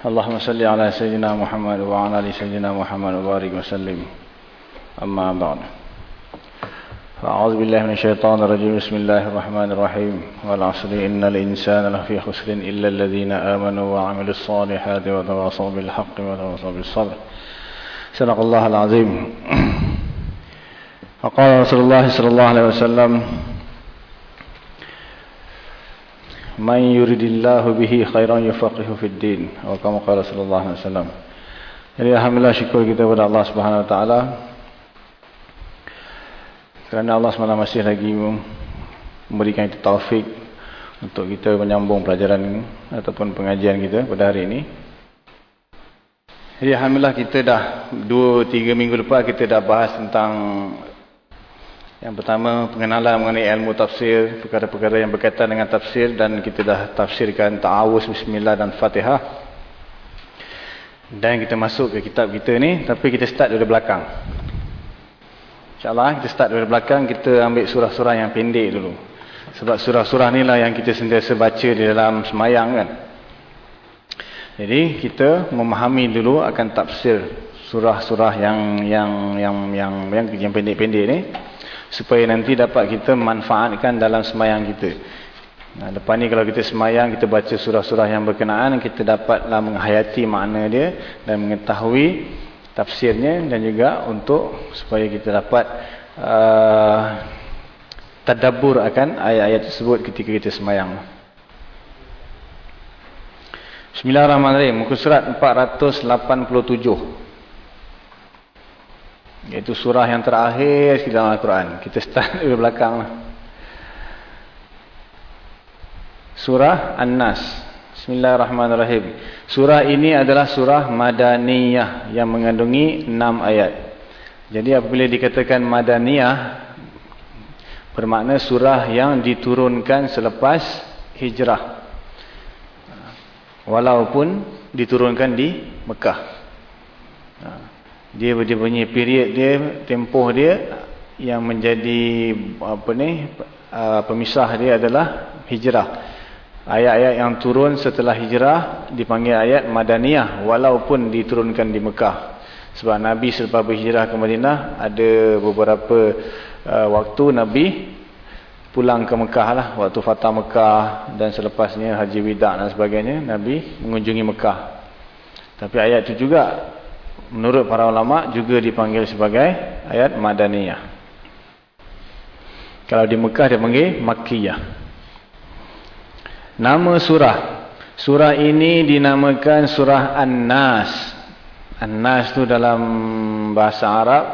اللهم صل على سيدنا محمد وعلى آل سيدنا محمد وبارك وسلم. أما بعد. أعوذ بالله من الشيطان الرجيم. بسم الله الرحمن الرحيم. والعصر. إن الإنسان لفي خسر إلا الذين آمنوا وعملوا الصالحات وتواصوا بالحق وتواصوا بالصبر. صدق الله العظيم. وقال رسول الله صلى الله عليه وسلم من يريد الله به خيرا يفقه في الدين atau kama qala sallallahu alaihi wasallam jadi alhamdulillah syukur kita kepada Allah Subhanahu wa taala kerana Allah SWT masih lagi memberikan kita taufik untuk kita menyambung pelajaran ataupun pengajian kita pada hari ini jadi alhamdulillah kita dah 2 3 minggu lepas kita dah bahas tentang yang pertama, pengenalan mengenai ilmu tafsir, perkara-perkara yang berkaitan dengan tafsir dan kita dah tafsirkan Ta'awuz, Bismillah dan Fatihah. Dan kita masuk ke kitab kita ni, tapi kita start dari belakang. InsyaAllah kita start dari belakang, kita ambil surah-surah yang pendek dulu. Sebab surah-surah ni lah yang kita sentiasa baca di dalam semayang kan. Jadi kita memahami dulu akan tafsir surah-surah yang yang yang yang yang pendek-pendek ni supaya nanti dapat kita manfaatkan dalam semayang kita. Nah, lepas ni kalau kita semayang, kita baca surah-surah yang berkenaan, kita dapatlah menghayati makna dia dan mengetahui tafsirnya dan juga untuk supaya kita dapat uh, tadabbur akan ayat-ayat tersebut ketika kita semayang. Bismillahirrahmanirrahim. Muka surat 487. Iaitu surah yang terakhir di dalam Al-Quran. Kita start dari belakang. Surah An-Nas. Bismillahirrahmanirrahim. Surah ini adalah surah Madaniyah yang mengandungi enam ayat. Jadi apabila dikatakan Madaniyah, bermakna surah yang diturunkan selepas hijrah. Walaupun diturunkan di Mekah. Dia punya period dia, tempoh dia yang menjadi apa ni uh, pemisah dia adalah hijrah. Ayat-ayat yang turun setelah hijrah dipanggil ayat Madaniyah walaupun diturunkan di Mekah. Sebab Nabi selepas berhijrah ke Madinah ada beberapa uh, waktu Nabi pulang ke Mekah lah. Waktu Fatah Mekah dan selepasnya Haji Wida' dan sebagainya. Nabi mengunjungi Mekah. Tapi ayat itu juga menurut para ulama juga dipanggil sebagai ayat Madaniyah. Kalau di Mekah dia panggil Makkiyah. Nama surah. Surah ini dinamakan surah An-Nas. An-Nas itu dalam bahasa Arab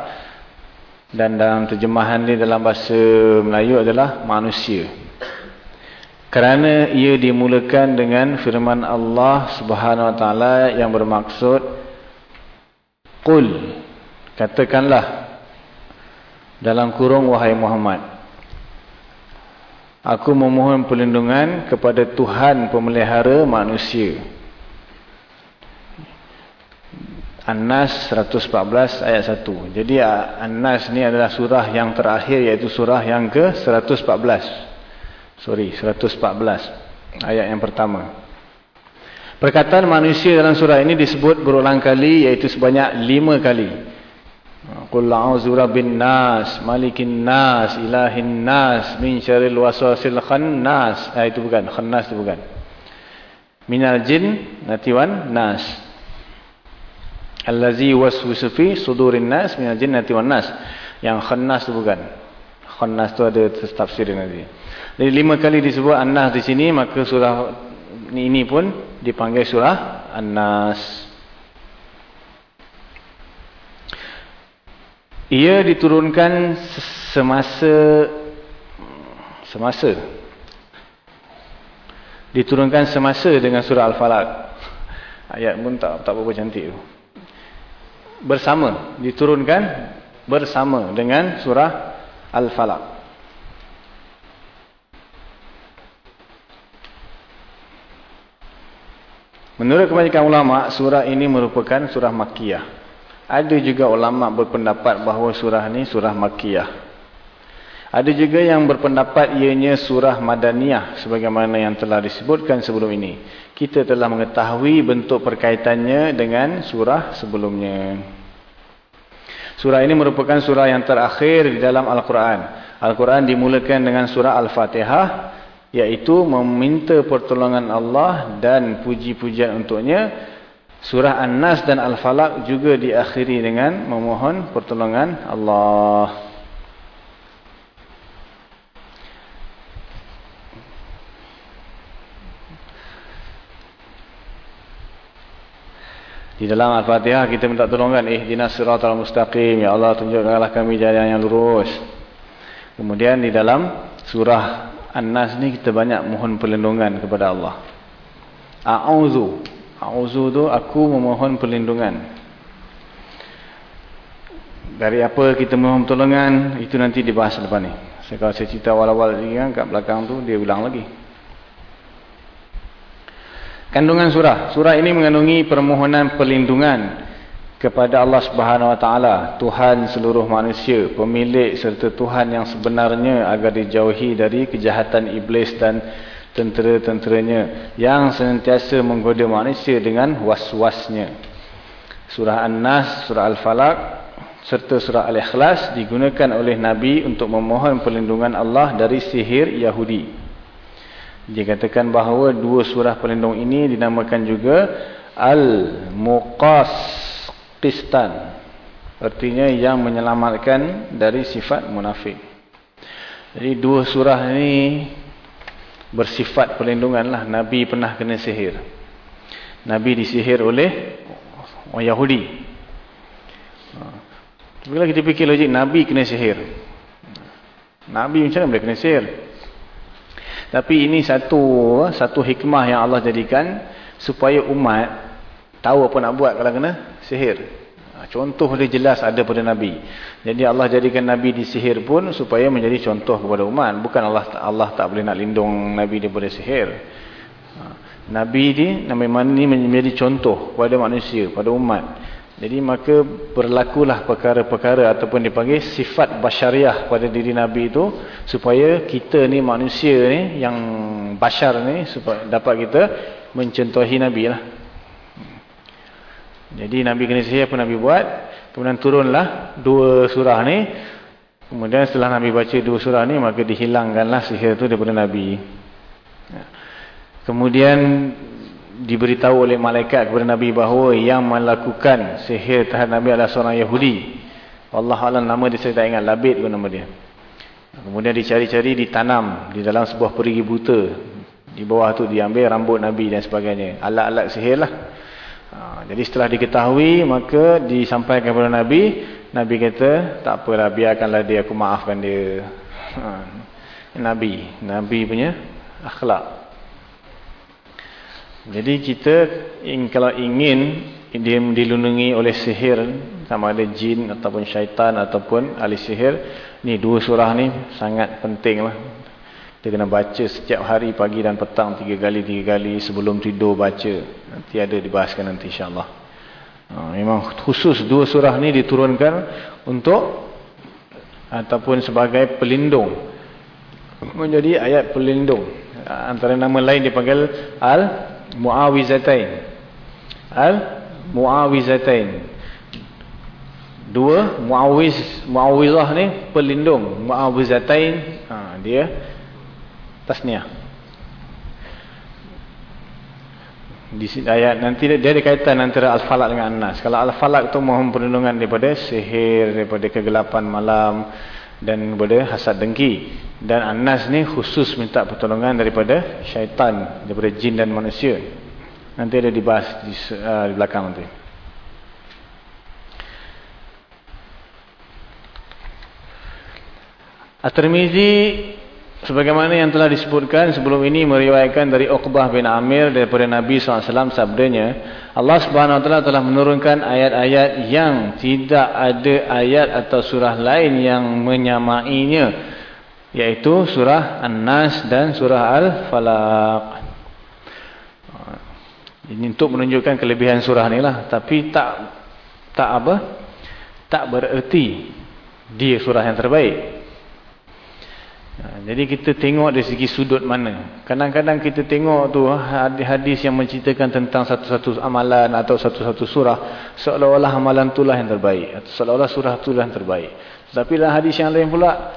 dan dalam terjemahan dia dalam bahasa Melayu adalah manusia. Kerana ia dimulakan dengan firman Allah Subhanahu Wa Taala yang bermaksud Qul katakanlah dalam kurung wahai Muhammad Aku memohon perlindungan kepada Tuhan pemelihara manusia. An-Nas 114 ayat 1. Jadi An-Nas ni adalah surah yang terakhir iaitu surah yang ke 114. Sorry, 114. Ayat yang pertama. Perkataan manusia dalam surah ini disebut berulang kali iaitu sebanyak lima kali. Qul a'udzu birabbin nas, malikin nas, ilahin nas, min syarril waswasil khannas. Ah itu bukan, khannas itu bukan. Minal jin natiwan nas. Allazi waswisu fi sudurin nas minal jin natiwan nas. Yang khannas itu bukan. Khannas itu ada tafsir nanti. Jadi lima kali disebut an-nas di sini maka surah ini pun dipanggil surah an-nas. Ia diturunkan semasa semasa diturunkan semasa dengan surah Al-Falaq. Ayat pun tak tak berapa cantik tu. Bersama diturunkan bersama dengan surah Al-Falaq. Menurut kebanyakan ulama, surah ini merupakan surah Makkiyah. Ada juga ulama berpendapat bahawa surah ini surah Makkiyah. Ada juga yang berpendapat ianya surah Madaniyah sebagaimana yang telah disebutkan sebelum ini. Kita telah mengetahui bentuk perkaitannya dengan surah sebelumnya. Surah ini merupakan surah yang terakhir di dalam Al-Quran. Al-Quran dimulakan dengan surah Al-Fatihah iaitu meminta pertolongan Allah dan puji-pujian untuknya. Surah An-Nas dan Al-Falaq juga diakhiri dengan memohon pertolongan Allah. Di dalam Al-Fatihah kita minta tolongan ihdinas siratal mustaqim ya Allah tunjukkanlah kami jalan yang lurus. Kemudian di dalam surah An-Nas ni kita banyak mohon perlindungan kepada Allah. A'udzu. A'udzu tu aku memohon perlindungan. Dari apa kita mohon pertolongan itu nanti dibahas lepas ni. Saya kalau saya cerita awal-awal lagi kan kat belakang tu dia bilang lagi. Kandungan surah. Surah ini mengandungi permohonan perlindungan kepada Allah Subhanahu Wa Taala, Tuhan seluruh manusia, pemilik serta Tuhan yang sebenarnya agar dijauhi dari kejahatan iblis dan tentera-tenteranya yang senantiasa menggoda manusia dengan was-wasnya. Surah An-Nas, Surah Al-Falaq serta Surah Al-Ikhlas digunakan oleh Nabi untuk memohon perlindungan Allah dari sihir Yahudi. Dia katakan bahawa dua surah pelindung ini dinamakan juga Al-Muqasqistan. Artinya yang menyelamatkan dari sifat munafik. Jadi dua surah ini bersifat perlindungan lah. Nabi pernah kena sihir. Nabi disihir oleh orang Yahudi. Bila kita fikir logik, Nabi kena sihir. Nabi macam mana boleh kena sihir? Tapi ini satu satu hikmah yang Allah jadikan supaya umat tahu apa nak buat kalau kena sihir. Ha, contoh dia jelas ada pada Nabi. Jadi Allah jadikan Nabi disihir pun supaya menjadi contoh kepada umat. Bukan Allah Allah tak boleh nak lindung Nabi daripada sihir. Ha, Nabi ni Nabi mana ni menjadi contoh kepada manusia, pada umat. Jadi maka berlakulah perkara-perkara ataupun dipanggil sifat basyariah pada diri Nabi itu supaya kita ni manusia ni yang basyar ni supaya dapat kita mencontohi Nabi lah. Jadi Nabi kena sihir apa Nabi buat? Kemudian turunlah dua surah ni. Kemudian setelah Nabi baca dua surah ni maka dihilangkanlah sihir itu daripada Nabi. Kemudian diberitahu oleh malaikat kepada Nabi bahawa yang melakukan sihir terhadap Nabi adalah seorang Yahudi. Allah Allah nama dia saya tak ingat. Labid pun nama dia. Kemudian dicari-cari ditanam di dalam sebuah perigi buta. Di bawah tu diambil rambut Nabi dan sebagainya. Alat-alat sihir lah. Ha, jadi setelah diketahui maka disampaikan kepada Nabi. Nabi kata tak apalah biarkanlah dia aku maafkan dia. Ha, Nabi. Nabi punya akhlak. Jadi kita kalau ingin dia dilindungi oleh sihir sama ada jin ataupun syaitan ataupun ahli sihir ni dua surah ni sangat penting lah kita kena baca setiap hari pagi dan petang tiga kali tiga kali sebelum tidur baca. Nanti ada dibahaskan nanti insyaAllah. Ha, memang khusus dua surah ni diturunkan untuk ataupun sebagai pelindung. Menjadi ayat pelindung. Antara nama lain dipanggil Al muawizatain al muawizatain dua muawiz muawizah ni pelindung. Muawizatain ha dia tasniah. Di sini ayat nanti dia ada kaitan antara al-falaq dengan an-nas. Kalau al-falaq tu mohon perlindungan daripada sihir daripada kegelapan malam dan daripada hasad dengki. Dan Anas ni khusus minta pertolongan daripada syaitan daripada jin dan manusia. Nanti ada dibahas di, uh, di belakang nanti. At-Tirmizi sebagaimana yang telah disebutkan sebelum ini meriwayatkan dari Uqbah bin Amir daripada Nabi SAW sabdanya Allah Taala telah menurunkan ayat-ayat yang tidak ada ayat atau surah lain yang menyamainya yaitu surah An-Nas dan surah Al-Falaq. Ini untuk menunjukkan kelebihan surah ni lah. Tapi tak tak apa tak bererti dia surah yang terbaik Ha, jadi kita tengok dari segi sudut mana. Kadang-kadang kita tengok tu hadis-hadis yang menceritakan tentang satu-satu amalan atau satu-satu surah. Seolah-olah amalan itulah yang terbaik. Atau seolah-olah surah itulah yang terbaik. Tapi dalam hadis yang lain pula,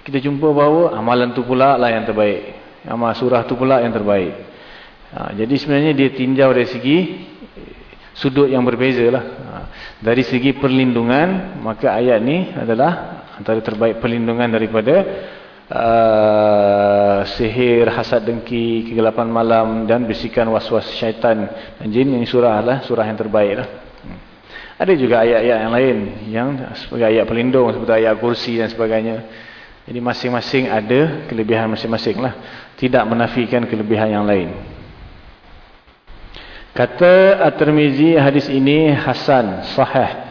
kita jumpa bahawa amalan tu pula lah yang terbaik. Amal surah tu pula yang terbaik. Ha, jadi sebenarnya dia tinjau dari segi sudut yang berbeza lah. Ha, dari segi perlindungan, maka ayat ni adalah antara terbaik perlindungan daripada uh, sihir, hasad dengki, kegelapan malam dan bisikan was-was syaitan dan jin ini surah lah, surah yang terbaik lah. Hmm. Ada juga ayat-ayat yang lain yang sebagai ayat pelindung seperti ayat kursi dan sebagainya. Jadi masing-masing ada kelebihan masing-masing lah. Tidak menafikan kelebihan yang lain. Kata At-Tirmizi hadis ini Hasan, sahih.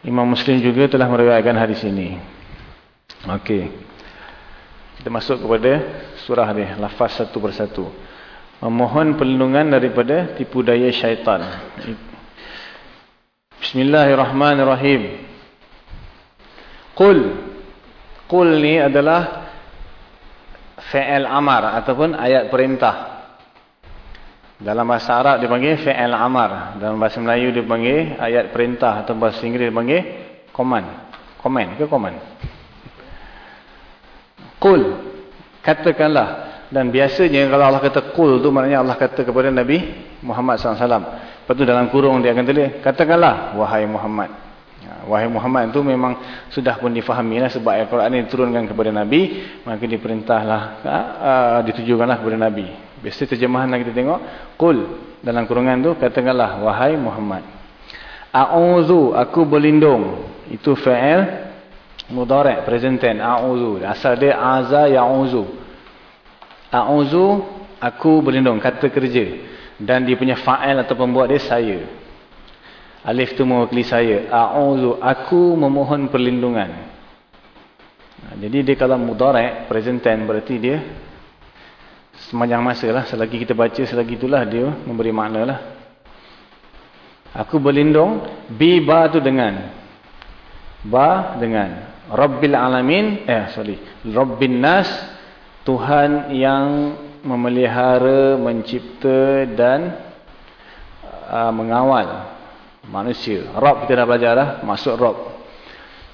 Imam Muslim juga telah meriwayatkan hadis ini. Okey. Kita masuk kepada surah ni, lafaz satu persatu. Memohon perlindungan daripada tipu daya syaitan. Bismillahirrahmanirrahim. Qul. Qul ni adalah fi'il amar ataupun ayat perintah. Dalam bahasa Arab dipanggil fi'il amar. Dalam bahasa Melayu dipanggil ayat perintah. Atau bahasa Inggeris dipanggil command. Command ke command? Qul. Katakanlah. Dan biasanya kalau Allah kata Qul tu maknanya Allah kata kepada Nabi Muhammad SAW. Lepas tu dalam kurung dia akan tulis. Katakanlah. Wahai Muhammad. Ya, wahai Muhammad itu memang sudah pun difahami lah sebab Al-Quran ini diturunkan kepada Nabi. Maka diperintahlah. Uh, ditujukanlah kepada Nabi. Biasa terjemahan yang kita tengok. Qul. Dalam kurungan tu katakanlah. Wahai Muhammad. A'udhu. Aku berlindung. Itu fa'il. Mudarek. Present tense. A'udhu. Asal dia aza ya'udhu. A'udhu. Aku berlindung. Kata kerja. Dan dia punya fa'il atau pembuat dia saya. Alif tu mewakili saya. A'udhu. Aku memohon perlindungan. Jadi dia kalau mudarek. Present tense. Berarti dia sepanjang masa lah. Selagi kita baca, selagi itulah dia memberi makna lah. Aku berlindung. Bi ba tu dengan. Ba dengan. Rabbil alamin. Eh sorry. Rabbin nas. Tuhan yang memelihara, mencipta dan uh, mengawal manusia. Rabb kita dah belajar lah. Maksud Rabb.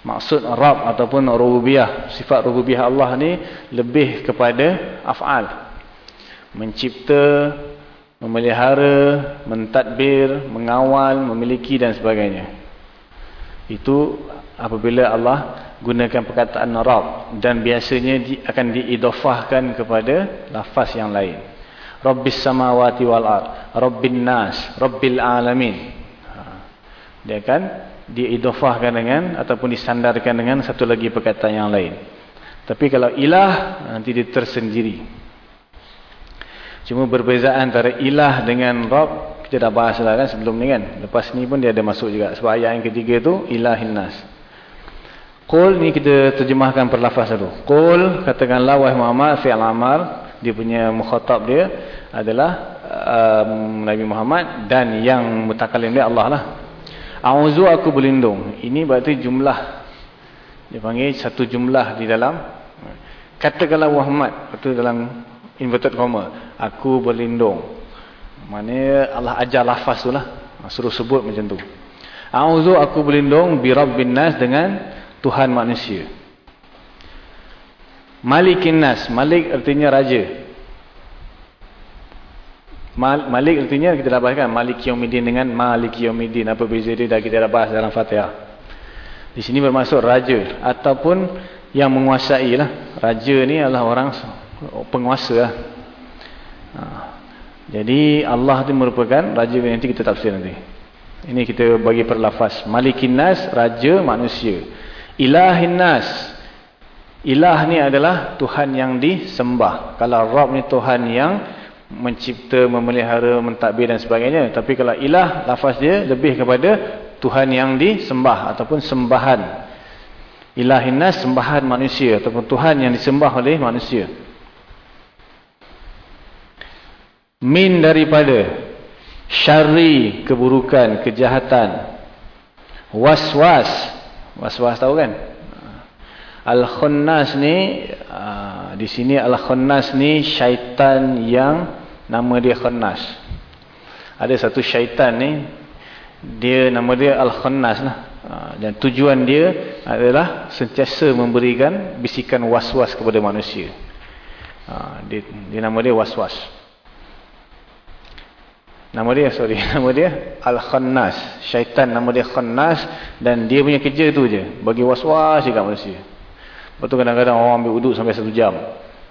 Maksud Rabb ataupun Rububiyah. Sifat Rububiyah Allah ni lebih kepada af'al mencipta, memelihara, mentadbir, mengawal, memiliki dan sebagainya. Itu apabila Allah gunakan perkataan Rabb dan biasanya akan diidofahkan kepada lafaz yang lain. Rabbis samawati wal ard, Rabbin nas, Rabbil alamin. Ha. Dia akan diidofahkan dengan ataupun disandarkan dengan satu lagi perkataan yang lain. Tapi kalau ilah nanti dia tersendiri. Cuma berbezaan antara ilah dengan Rabb kita dah bahas lah kan sebelum ni kan. Lepas ni pun dia ada masuk juga. Sebab ayat yang ketiga tu ilahin nas. Qul ni kita terjemahkan per lafaz dulu. Qul katakanlah wahai Muhammad fi'il amar dia punya mukhatab dia adalah um, Nabi Muhammad dan yang mutakalim dia Allah lah. A'udzu aku berlindung. Ini berarti jumlah dia panggil satu jumlah di dalam katakanlah Muhammad itu dalam inverted comma. Aku berlindung. Mana Allah ajar lafaz tu lah. Suruh sebut macam tu. A'udzu aku berlindung bi rabbin nas dengan Tuhan manusia. Malikin nas. Malik artinya raja. Mal, malik artinya kita dah bahaskan malik yaumiddin dengan malik yaumiddin. Apa beza dia? Dah kita dah bahas dalam fatihah. Di sini bermaksud raja ataupun yang menguasai lah raja ni adalah orang penguasa lah. Ha. Jadi Allah itu merupakan raja nanti kita tafsir nanti. Ini kita bagi perlafaz. Malikin Nas, raja manusia. Ilahin Nas. Ilah ni adalah Tuhan yang disembah. Kalau Rabb ni Tuhan yang mencipta, memelihara, mentadbir dan sebagainya. Tapi kalau ilah, lafaz dia lebih kepada Tuhan yang disembah ataupun sembahan. Ilahinas sembahan manusia ataupun Tuhan yang disembah oleh manusia. Min daripada syari keburukan, kejahatan. Was-was. Was-was tahu kan? Al-Khunnas ni uh, di sini Al-Khunnas ni syaitan yang nama dia Khunnas. Ada satu syaitan ni dia nama dia Al-Khunnas lah. Uh, dan tujuan dia adalah sentiasa memberikan bisikan was-was kepada manusia. Uh, dia, dia nama dia was-was. Nama dia sorry, nama dia Al-Khunnas. Syaitan nama dia Khunnas dan dia punya kerja tu je, bagi was-was dekat manusia. Lepas tu kadang-kadang orang ambil uduk sampai satu jam.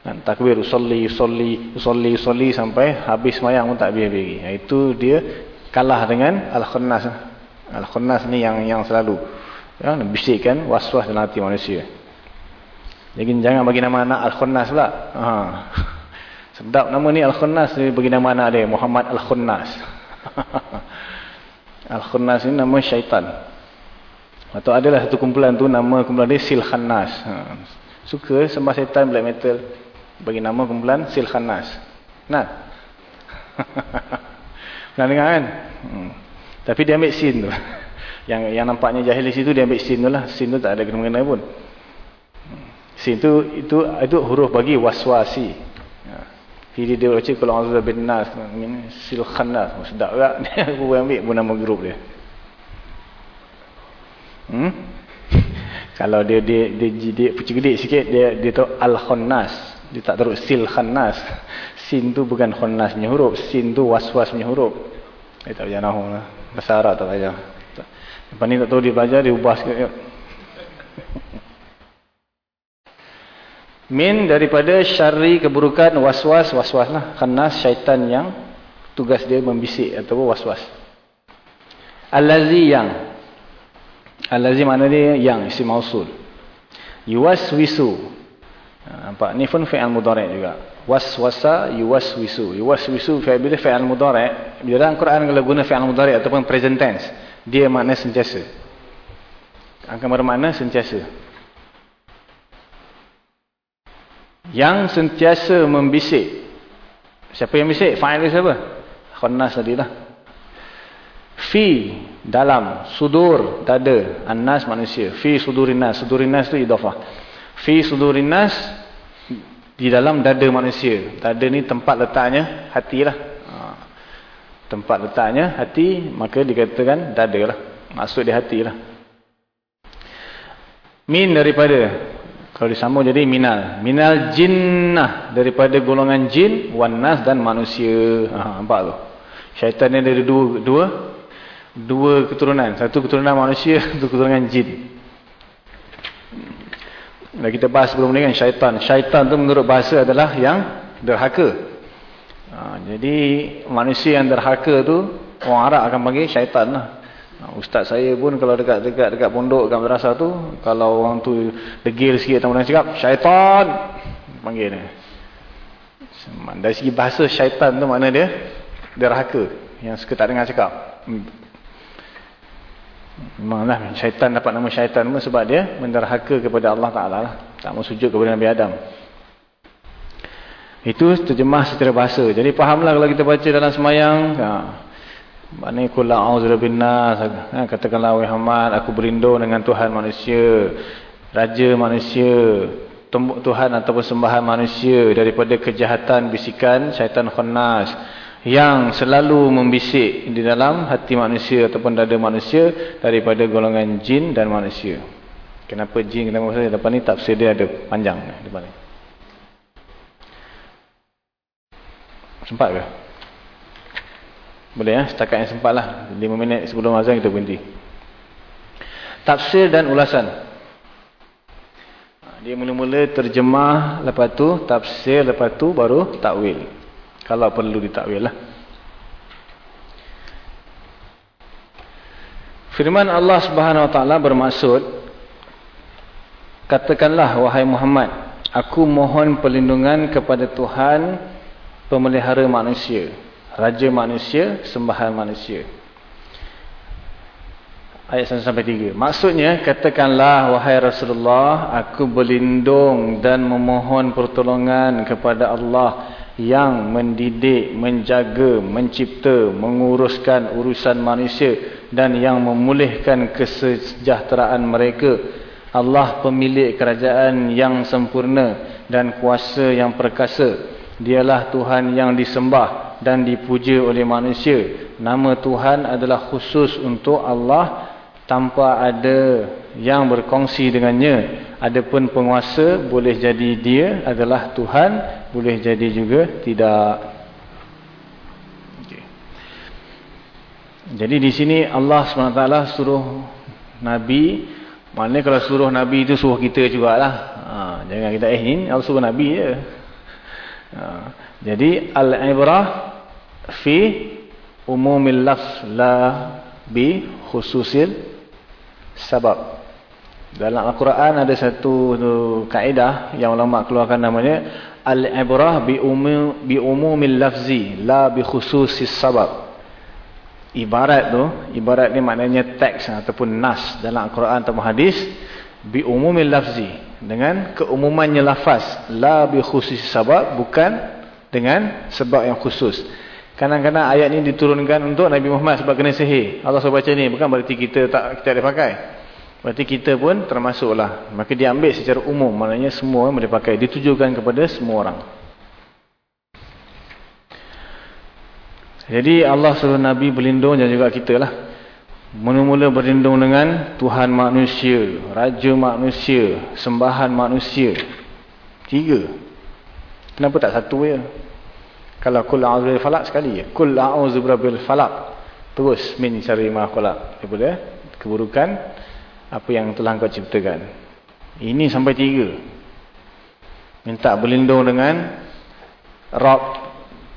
Dan takbir, usalli, usalli, usalli, usalli sampai habis semayang pun tak habis-habis. Itu dia kalah dengan Al-Khunnas. Al-Khunnas ni yang yang selalu ya, bisikkan was-was dalam hati manusia. Jadi jangan bagi nama anak Al-Khunnas pula. Ha. Sedap nama ni Al-Khunnas ni bagi nama anak dia. Muhammad Al-Khunnas. Al-Khunnas ni nama syaitan. Atau adalah satu kumpulan tu nama kumpulan dia Silkhanas. Ha. Suka sembah setan black metal bagi nama kumpulan Silkhanas. Nah. Pernah dengar kan? Hmm. Tapi dia ambil sin tu. Yang yang nampaknya jahil di situ dia ambil sin tu lah. Sin tu tak ada kena-kena pun. Hmm. Sin tu itu itu huruf bagi waswasi. Jadi dia baca kalau Allah bin Nas Silkhanas. Sedap tak? Dia ambil pun nama grup dia. Hmm? Kalau dia dia dia, dia, dia pucuk sikit dia dia tahu al-khannas. Dia tak terus sil khannas. Sin tu bukan khannas punya huruf, sin tu was-was punya huruf. Dia tak payah nahu lah. Bahasa Arab tak payah. Lepas ni tak tahu dia belajar, dia ubah sikit. Min daripada syari keburukan was-was, was-was lah. Khannas syaitan yang tugas dia membisik atau was-was. Al-lazi yang Al-lazim mana dia yang isim mausul. Yuwaswisu. Ha, nampak ni pun fi'il mudhari' juga. Waswasa yuwaswisu. Yuwaswisu fi'il bila fi'il mudhari'. Bila dalam Quran kalau guna fi'il mudhari' ataupun present tense, dia makna sentiasa. Akan bermakna sentiasa. Yang sentiasa membisik. Siapa yang bisik? Fa'il siapa? Khannas tadilah fi dalam sudur dada annas manusia fi sudurinas sudurinas tu idhafah fi sudurinas di dalam dada manusia dada ni tempat letaknya hatilah ha. tempat letaknya hati maka dikatakan dada lah maksud di hati lah min daripada kalau disambung jadi minal. Minal jinnah. Daripada golongan jin wanas dan manusia. Ha, nampak tu? Syaitan ni ada dua, dua dua keturunan. Satu keturunan manusia satu keturunan jin. Dan kita bahas sebelum ni kan syaitan. Syaitan tu menurut bahasa adalah yang derhaka. Ha, jadi manusia yang derhaka tu orang Arab akan panggil syaitan lah ustaz saya pun kalau dekat-dekat dekat pondok dekat madrasah tu kalau orang tu degil sikit teman-teman cakap syaitan panggil dia dari segi bahasa syaitan tu makna dia derhaka yang suka tak dengar cakap Memanglah syaitan dapat nama syaitan pun sebab dia menderhaka kepada Allah Ta'ala lah. Tak mau sujud kepada Nabi Adam. Itu terjemah secara bahasa. Jadi fahamlah kalau kita baca dalam semayang. Ha, Maknanya kula nas. Ha, katakanlah wahai Muhammad, aku berlindung dengan Tuhan manusia. Raja manusia. Tuhan ataupun sembahan manusia. Daripada kejahatan bisikan syaitan khannas yang selalu membisik di dalam hati manusia ataupun dada manusia daripada golongan jin dan manusia. Kenapa jin kenapa manusia? Depan ni tafsir dia ada panjang depan ni. Sempat ke? Boleh ya, setakat yang sempat lah. 5 minit sebelum azan kita berhenti. Tafsir dan ulasan. Dia mula-mula terjemah, lepas tu tafsir, lepas tu baru takwil. Kalau perlu ditakwil lah. Firman Allah Subhanahu Wa Taala bermaksud Katakanlah wahai Muhammad, aku mohon perlindungan kepada Tuhan pemelihara manusia, raja manusia, sembahan manusia. Ayat 1 sampai 3. Maksudnya katakanlah wahai Rasulullah, aku berlindung dan memohon pertolongan kepada Allah yang mendidik, menjaga, mencipta, menguruskan urusan manusia dan yang memulihkan kesejahteraan mereka Allah pemilik kerajaan yang sempurna dan kuasa yang perkasa. Dialah Tuhan yang disembah dan dipuja oleh manusia. Nama Tuhan adalah khusus untuk Allah tanpa ada yang berkongsi dengannya. Adapun penguasa boleh jadi dia adalah Tuhan, boleh jadi juga tidak. Okay. Jadi di sini Allah SWT suruh Nabi Maknanya kalau suruh Nabi itu suruh kita jugalah. Ha, jangan kita eh ini Allah suruh Nabi je. Ha, jadi al-ibrah fi umumil lafz la bi khususil sebab. Dalam Al-Quran ada satu kaedah yang ulama keluarkan namanya al-ibrah bi umum bi umumil lafzi la bi khususis sebab ibarat tu ibarat ni maknanya teks ataupun nas dalam Al-Quran atau hadis bi umumil lafzi dengan keumumannya lafaz la bi khusus sebab bukan dengan sebab yang khusus. Kadang-kadang ayat ni diturunkan untuk Nabi Muhammad sebab kena sihir. Allah suruh baca ni bukan berarti kita tak kita ada pakai. Berarti kita pun termasuklah. Maka diambil secara umum maknanya semua boleh pakai. Ditujukan kepada semua orang. Jadi Allah suruh Nabi berlindung dan juga kita lah. Mula-mula berlindung dengan Tuhan manusia, Raja manusia, Sembahan manusia. Tiga. Kenapa tak satu ya? Kalau kul a'udhu falak sekali ya. Kul a'udhu bil falak. Terus min syari ma'akulak. Daripada keburukan apa yang telah kau ciptakan. Ini sampai tiga. Minta berlindung dengan Rabb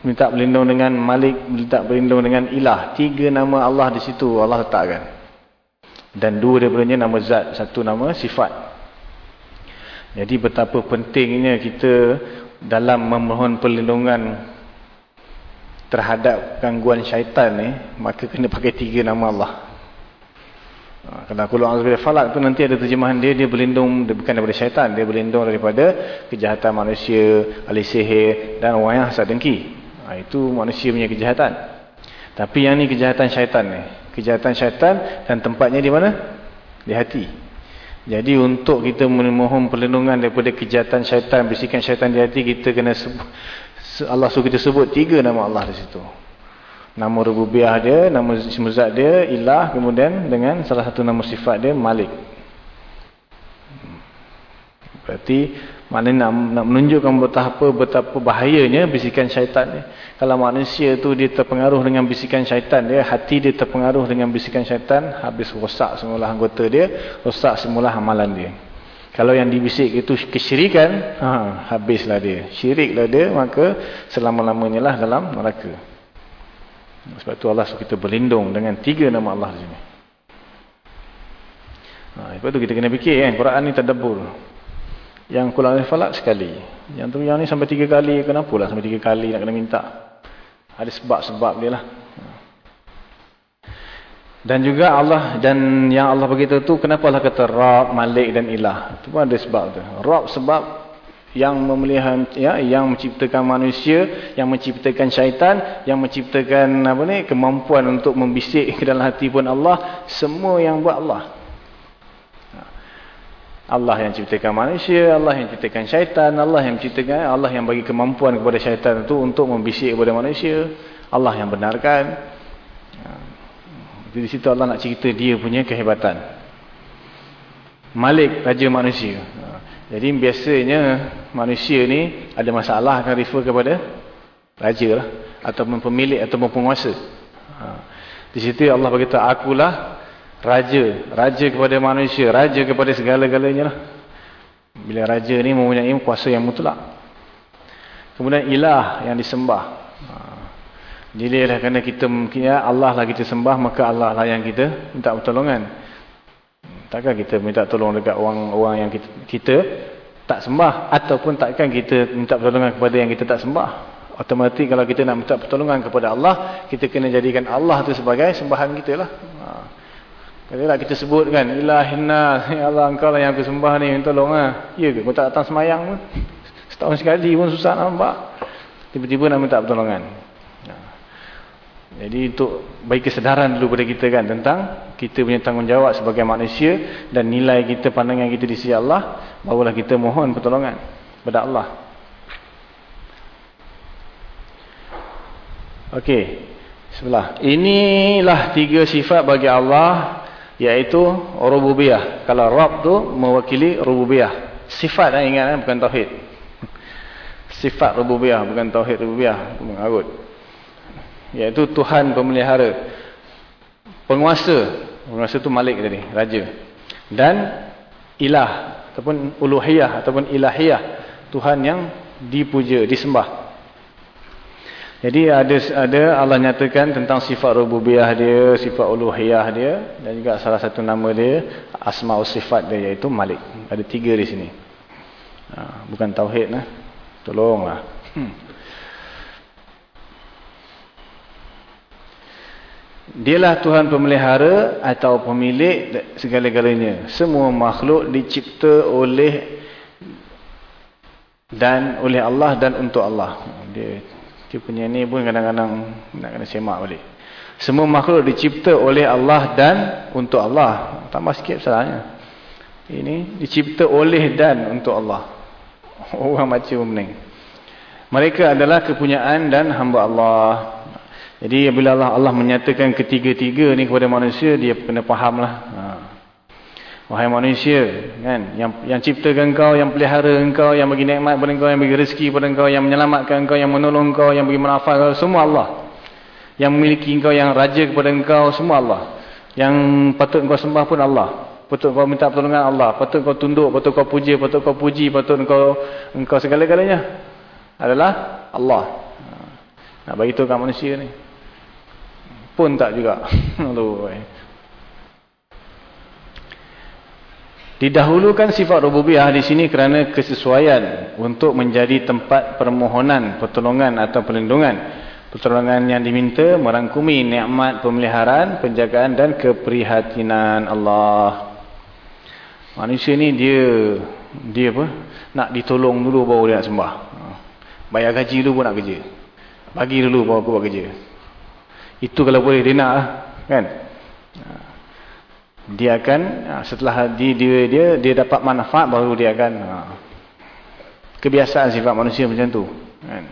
minta berlindung dengan Malik, minta berlindung dengan Ilah. Tiga nama Allah di situ Allah letakkan. Dan dua daripadanya nama Zat, satu nama Sifat. Jadi betapa pentingnya kita dalam memohon perlindungan terhadap gangguan syaitan ni, maka kena pakai tiga nama Allah. Ha, kalau aku luang sebagai falak tu nanti ada terjemahan dia, dia berlindung dia bukan daripada syaitan, dia berlindung daripada kejahatan manusia, ahli sihir dan orang yang hasad dengki. Ha, itu manusia punya kejahatan. Tapi yang ni kejahatan syaitan ni. Kejahatan syaitan dan tempatnya di mana? Di hati. Jadi untuk kita memohon perlindungan daripada kejahatan syaitan, bisikan syaitan di hati, kita kena sebut, Allah suruh kita sebut tiga nama Allah di situ. Nama rububiah dia, nama semuzat dia, ilah, kemudian dengan salah satu nama sifat dia, malik. Berarti mana nak, nak menunjukkan betapa betapa bahayanya bisikan syaitan ni. Kalau manusia tu dia terpengaruh dengan bisikan syaitan dia, hati dia terpengaruh dengan bisikan syaitan, habis rosak semula anggota dia, rosak semula amalan dia. Kalau yang dibisik itu kesyirikan, ha, habislah dia. Syiriklah dia, maka selama-lamanya lah dalam neraka. Sebab tu Allah suruh kita berlindung dengan tiga nama Allah di sini. Ha, sebab tu kita kena fikir kan, Quran ni terdebur. Yang kulang falak sekali. Yang tu yang ni sampai tiga kali. Kenapa lah sampai tiga kali nak kena minta? Ada sebab-sebab dia lah. Dan juga Allah dan yang Allah beritahu tu kenapa Allah kata Rab, Malik dan Ilah. Itu pun ada sebab tu. Rab sebab yang memelihara ya, yang menciptakan manusia, yang menciptakan syaitan, yang menciptakan apa ni kemampuan untuk membisik ke dalam hati pun Allah, semua yang buat Allah. Allah yang ciptakan manusia, Allah yang ciptakan syaitan, Allah yang ciptakan, Allah yang bagi kemampuan kepada syaitan itu untuk membisik kepada manusia, Allah yang benarkan. Jadi di situ Allah nak cerita dia punya kehebatan. Malik raja manusia. Jadi biasanya manusia ni ada masalah akan refer kepada raja lah ataupun pemilik ataupun penguasa. Di situ Allah berkata akulah raja, raja kepada manusia, raja kepada segala-galanya lah. Bila raja ni mempunyai kuasa yang mutlak. Kemudian ilah yang disembah. Ha. Jadi lah kerana kita ya Allah lah kita sembah, maka Allah lah yang kita minta pertolongan. Takkan kita minta tolong dekat orang-orang yang kita, kita tak sembah ataupun takkan kita minta pertolongan kepada yang kita tak sembah. Otomatik kalau kita nak minta pertolongan kepada Allah, kita kena jadikan Allah tu sebagai sembahan kita lah. Ha. Katalah kita sebut kan, ilahina, ya Allah engkau lah yang aku sembah ni, tolong lah. Ya ke, kau tak datang semayang pun. Setahun sekali pun susah nampak. Tiba-tiba nak minta pertolongan. Jadi untuk bagi kesedaran dulu pada kita kan tentang kita punya tanggungjawab sebagai manusia dan nilai kita pandangan kita di sisi Allah, barulah kita mohon pertolongan kepada Allah. Okey. Sebelah. Inilah tiga sifat bagi Allah iaitu rububiyah. Kalau Rabb tu mewakili rububiyah. Sifat dah ingat kan bukan tauhid. Sifat rububiyah bukan tauhid rububiyah. Mengarut iaitu Tuhan pemelihara penguasa penguasa itu malik tadi raja dan ilah ataupun uluhiyah ataupun ilahiyah Tuhan yang dipuja disembah jadi ada ada Allah nyatakan tentang sifat rububiyah dia sifat uluhiyah dia dan juga salah satu nama dia asmaul sifat dia iaitu malik ada tiga di sini ha, bukan tauhid lah tolonglah hmm. Dialah Tuhan pemelihara atau pemilik segala-galanya. Semua makhluk dicipta oleh dan oleh Allah dan untuk Allah. Dia, dia punya ni pun kadang-kadang nak kena semak balik. Semua makhluk dicipta oleh Allah dan untuk Allah. Tambah sikit salahnya. Ini dicipta oleh dan untuk Allah. Orang macam ni. Mereka adalah kepunyaan dan hamba Allah. Jadi bila Allah Allah menyatakan ketiga-tiga ni kepada manusia, dia kena fahamlah. Ha. Wahai manusia, kan, yang yang ciptakan kau, yang pelihara engkau, yang bagi nikmat kepada engkau, yang bagi rezeki kepada engkau, yang menyelamatkan engkau, yang menolong engkau, yang bagi manfaat engkau, semua Allah. Yang memiliki engkau, yang raja kepada engkau, semua Allah. Yang patut engkau sembah pun Allah. Patut kau minta pertolongan Allah, patut kau tunduk, patut kau puji, patut kau puji, patut engkau engkau segala-galanya adalah Allah. Ha. Nak bagi tahu kat manusia ni pun tak juga. Didahulukan sifat rububiyah di sini kerana kesesuaian untuk menjadi tempat permohonan, pertolongan atau perlindungan. Pertolongan yang diminta merangkumi nikmat pemeliharaan, penjagaan dan keprihatinan Allah. Manusia ni dia dia apa? Nak ditolong dulu baru dia nak sembah. Bayar gaji dulu pun nak kerja. Bagi dulu baru aku buat kerja. Itu kalau boleh dia nak lah. Kan? Dia akan setelah dia, dia dia dia dapat manfaat baru dia akan kebiasaan sifat manusia macam tu. Kan?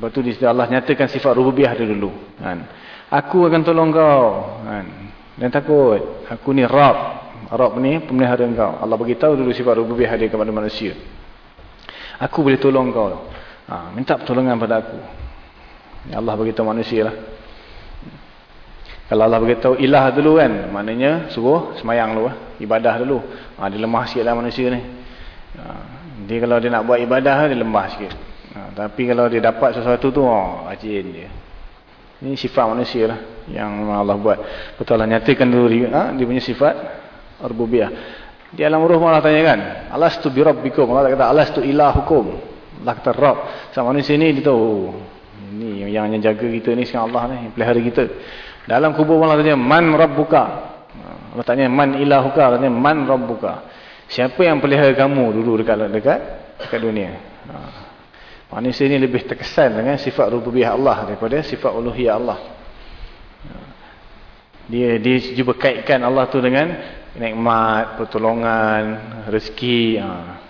Sebab tu Allah nyatakan sifat rububiyah dia dulu. Kan? Aku akan tolong kau. Kan? Dan takut. Aku ni Rab. Rab ni pemelihara kau. Allah beritahu dulu sifat rububiyah dia kepada manusia. Aku boleh tolong kau. Ha, minta pertolongan pada aku. Ya Allah beritahu manusia lah. Kalau Allah beritahu ilah dulu kan, maknanya suruh semayang dulu lah. Ibadah dulu. Ha, dia lemah sikit lah manusia ni. Ha, dia kalau dia nak buat ibadah, dia lemah sikit. Ha, tapi kalau dia dapat sesuatu tu, oh, rajin dia. Ini sifat manusia lah yang Allah buat. Betul Allah nyatakan dulu ha, dia punya sifat rububiyah. Di alam ruh Allah tanya kan, Alastu bi rabbikum? Allah kata Alastu ilahukum. Allah kata Rabb. Sama manusia ni dia tahu, ini yang yang jaga kita ni sekarang Allah ni, pelihara kita. Dalam kubur Allah tanya, man rabbuka? Allah tanya, man ilahuka? Allah tanya, man rabbuka? Siapa yang pelihara kamu dulu dekat dekat dekat dunia? Ha. Manusia ini lebih terkesan dengan sifat rububiyah Allah daripada sifat uluhiyah Allah. Ha. Dia dia cuba kaitkan Allah tu dengan nikmat, pertolongan, rezeki. Ha.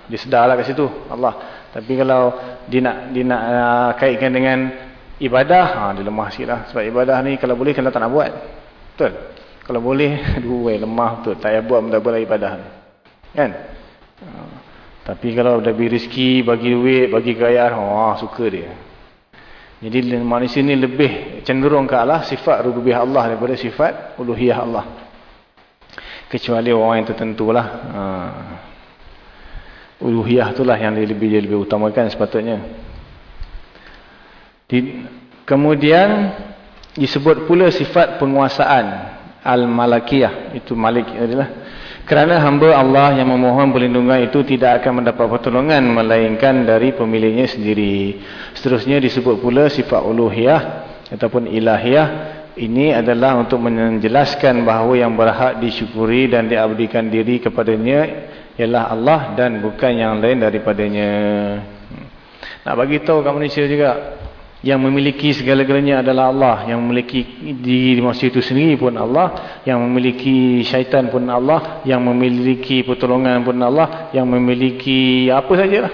Dia sedarlah kat situ Allah. Tapi kalau dia nak dia nak uh, kaitkan dengan ibadah, ha, dia lemah sikit lah. Sebab ibadah ni kalau boleh kalau tak nak buat. Betul? Kalau boleh, aduh lemah betul. Tak payah buat, boleh ibadah ni. Kan? Ha. Tapi kalau dah beri rezeki, bagi duit, bagi kekayaan, ha, suka dia. Jadi manusia ni lebih cenderung ke Allah sifat rububiyah Allah daripada sifat uluhiyah Allah. Kecuali orang yang tertentu lah. Ha. Uluhiyah itulah yang lebih, lebih utamakan sepatutnya. Di, kemudian disebut pula sifat penguasaan Al-Malakiyah. Itu Malik adalah. Kerana hamba Allah yang memohon perlindungan itu tidak akan mendapat pertolongan melainkan dari pemiliknya sendiri. Seterusnya disebut pula sifat uluhiyah ataupun ilahiyah. Ini adalah untuk menjelaskan bahawa yang berhak disyukuri dan diabdikan diri kepadanya ialah Allah dan bukan yang lain daripadanya. Nak bagi tahu kat manusia juga yang memiliki segala-galanya adalah Allah, yang memiliki diri manusia itu sendiri pun Allah, yang memiliki syaitan pun Allah, yang memiliki pertolongan pun Allah, yang memiliki apa sajalah.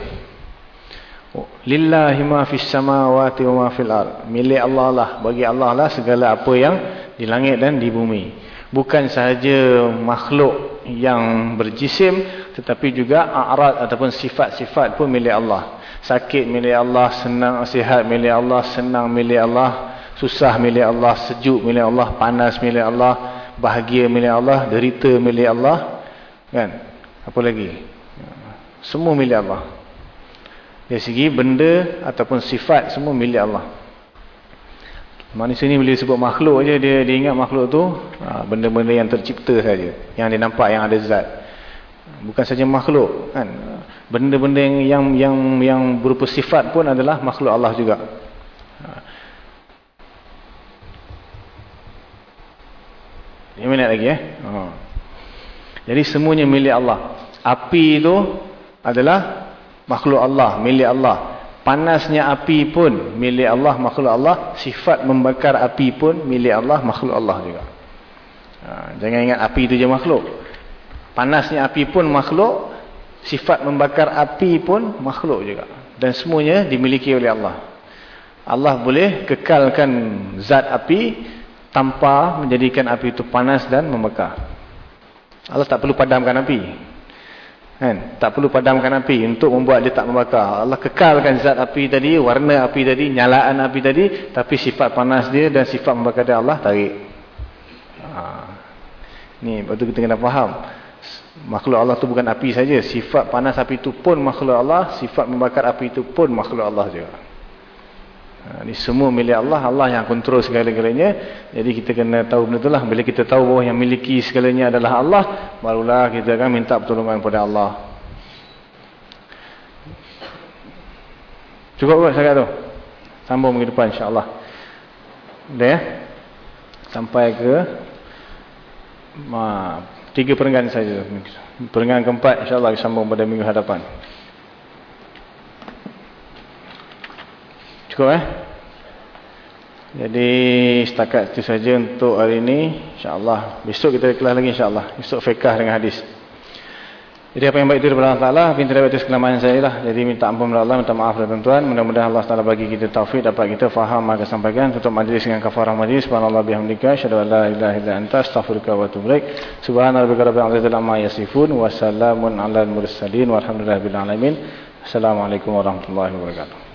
Lillahi ma fis samawati wa ma fil ard. Milik Allah lah, bagi Allah lah segala apa yang di langit dan di bumi. Bukan sahaja makhluk yang berjisim tetapi juga a'rad ataupun sifat-sifat pun milik Allah sakit milik Allah, senang sihat milik Allah, senang milik Allah, susah milik Allah, sejuk milik Allah, panas milik Allah, bahagia milik Allah, derita milik Allah. Kan? Apa lagi? Semua milik Allah. Dari segi benda ataupun sifat semua milik Allah. Manusia ni boleh sebut makhluk aja dia dia ingat makhluk tu ha, benda-benda yang tercipta saja, yang dia nampak yang ada zat. Bukan saja makhluk kan benda-benda yang, yang yang yang berupa sifat pun adalah makhluk Allah juga. Ini minat lagi eh. Ha. Jadi semuanya milik Allah. Api itu adalah makhluk Allah, milik Allah. Panasnya api pun milik Allah, makhluk Allah. Sifat membakar api pun milik Allah, makhluk Allah juga. Ha. jangan ingat api itu je makhluk. Panasnya api pun makhluk, Sifat membakar api pun makhluk juga. Dan semuanya dimiliki oleh Allah. Allah boleh kekalkan zat api tanpa menjadikan api itu panas dan membakar. Allah tak perlu padamkan api. Kan? Tak perlu padamkan api untuk membuat dia tak membakar. Allah kekalkan zat api tadi, warna api tadi, nyalaan api tadi. Tapi sifat panas dia dan sifat membakar dia Allah tarik. Ha. Ni, betul kita kena faham makhluk Allah tu bukan api saja sifat panas api itu pun makhluk Allah sifat membakar api itu pun makhluk Allah juga ini semua milik Allah Allah yang kontrol segala-galanya. Jadi kita kena tahu benda itulah. Bila kita tahu bahawa yang miliki segalanya adalah Allah barulah kita akan minta pertolongan kepada Allah. Cukup buat sangat tu? Sambung minggu depan insyaAllah. Dah ya? Sampai ke maaf Tiga perenggan saja. Perenggan keempat insyaAllah sambung pada minggu hadapan. Cukup eh? Jadi setakat itu saja untuk hari ini. InsyaAllah. Besok kita kelas lagi insyaAllah. Besok fiqah dengan hadis. Jadi apa yang baik itu daripada Allah Ta'ala, pintu dari atas kelemahan saya lah. Jadi minta ampun kepada Allah, minta maaf kepada tuan Mudah-mudahan Allah Ta'ala bagi kita taufik, dapat kita faham, maka sampaikan. Tutup majlis dengan kafarah majlis. Subhanallah bihamdika, syadu ala ilaha illa anta, astaghfirullah wa tubulik. Subhanallah rabbi alaihi wa yasifun, wassalamun ala mursalin, walhamdulillah bin alamin. Assalamualaikum warahmatullahi wabarakatuh.